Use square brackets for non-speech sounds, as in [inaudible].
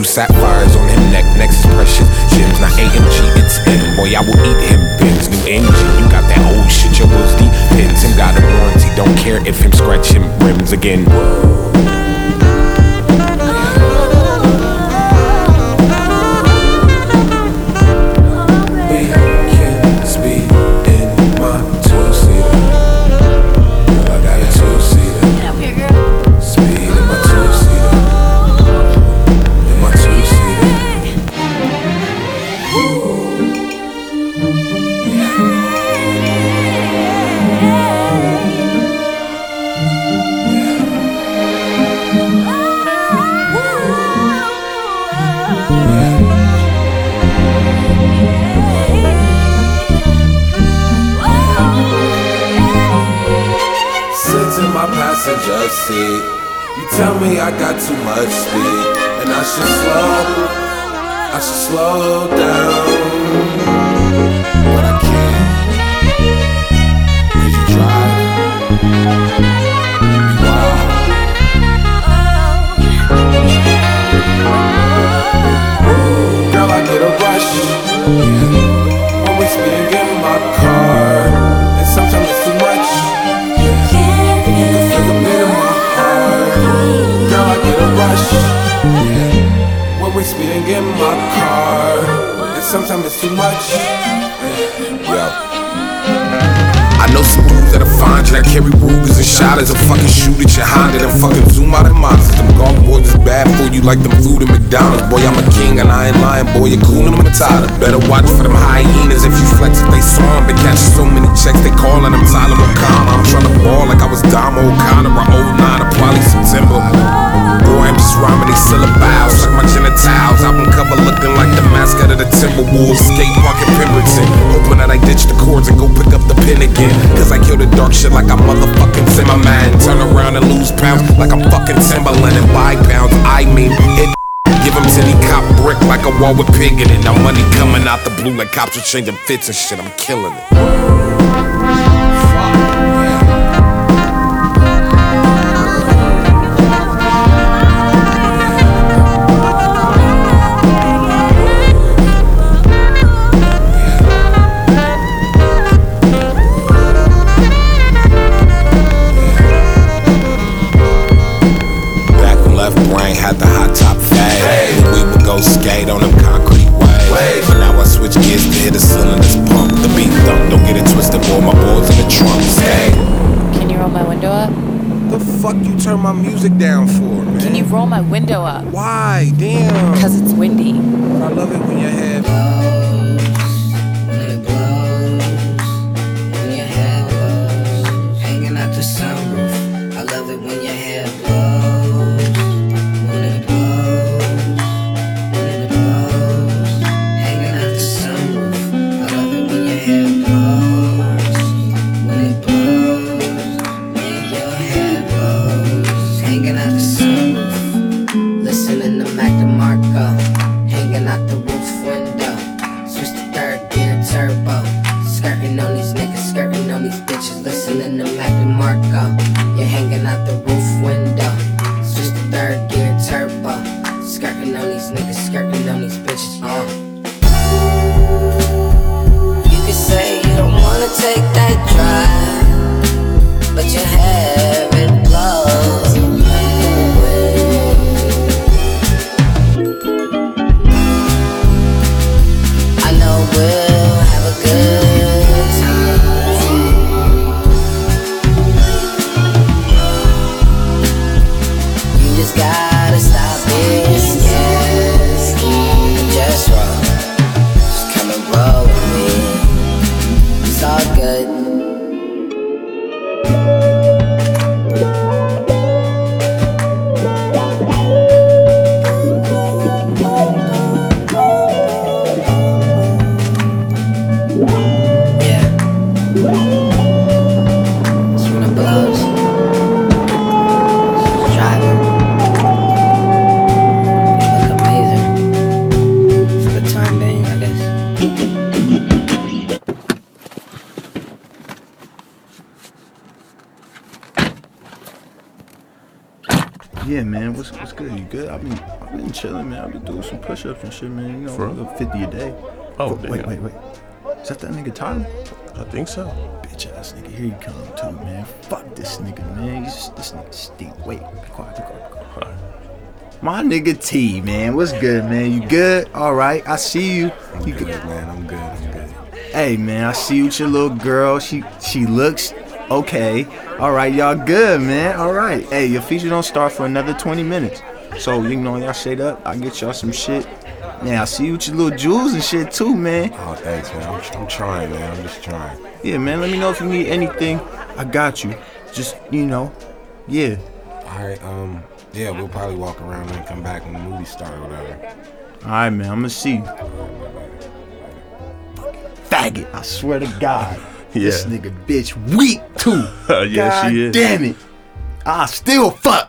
two sapphires on him neck, next is precious. Gym's not AMG, it's M. Boy, I will eat him bins. New engine, you got that old shit, your wheels deep pins. Him got a warranty, don't care if him scratch him rims again. Passenger seat. You tell me I got too much speed, and I should slow, I should slow down. But I can't. Girl, I get a rush when my car, and sometimes it's too much. Yo. I know some dudes that'll find you that carry Rugers and shotters and fucking shoot at your Honda and fucking zoom out of monsters. Them golf boys is bad for you like them food at McDonald's. Boy, I'm a king and I ain't lying, boy, you're cool and Matata. Better watch for them hyenas if you flex if they saw them. Been catching so many checks, they calling them Tyler O'Connor. Again. Cause I kill the dark shit like I'm motherfucking Zimmerman. Turn around and lose pounds like I'm fucking Timbaland and buy pounds. I mean, it. Give him tinny cop brick like a wall with pig in it. Now money coming out the blue like cops are changing fits and shit. I'm killing it. Skate on them concrete waves. But now I switch gears to hit the cylinders pump. The beat thump, don't get it twisted, boy. My boys in the trunk. Skate. Can you roll my window up? The fuck you turn my music down for, man? Can you roll my window up? Why? Damn. Because it's windy. I love it when your head. Listening to Mac DeMarco, you're uh, Yeah, man. What's what's good? You good? I've been I've been chilling, man. I've been doing some push-ups and shit, man. You know, For a real? fifty a day. Oh, But wait, damn. wait, wait. Is that that nigga Tyler? I think so. Bitch ass nigga, here you come too, man. Fuck this nigga, man. He's, this nigga stink. Wait, be quiet, be quiet, be quiet. My nigga T, man. What's good, man? You good? All right. I see you. I'm You good, good? man. I'm good. I'm good. Hey, man. I see you with your little girl. She she looks okay. All right, y'all good, man. All right. Hey, your feature don't start for another 20 minutes. So you know y'all shade up. I get y'all some shit. Man, I see you with your little jewels and shit too, man. Oh, thanks, man. I'm, I'm trying, man. I'm just trying. Yeah, man. Let me know if you need anything. I got you. Just you know, yeah. All right. Um. Yeah, we'll probably walk around and come back when the movie starts or whatever. All right, man. I'm gonna see you. Faggot. I swear to God. This Yeah. nigga bitch weak too. [laughs] Yeah, God she is. damn it. I still fuck.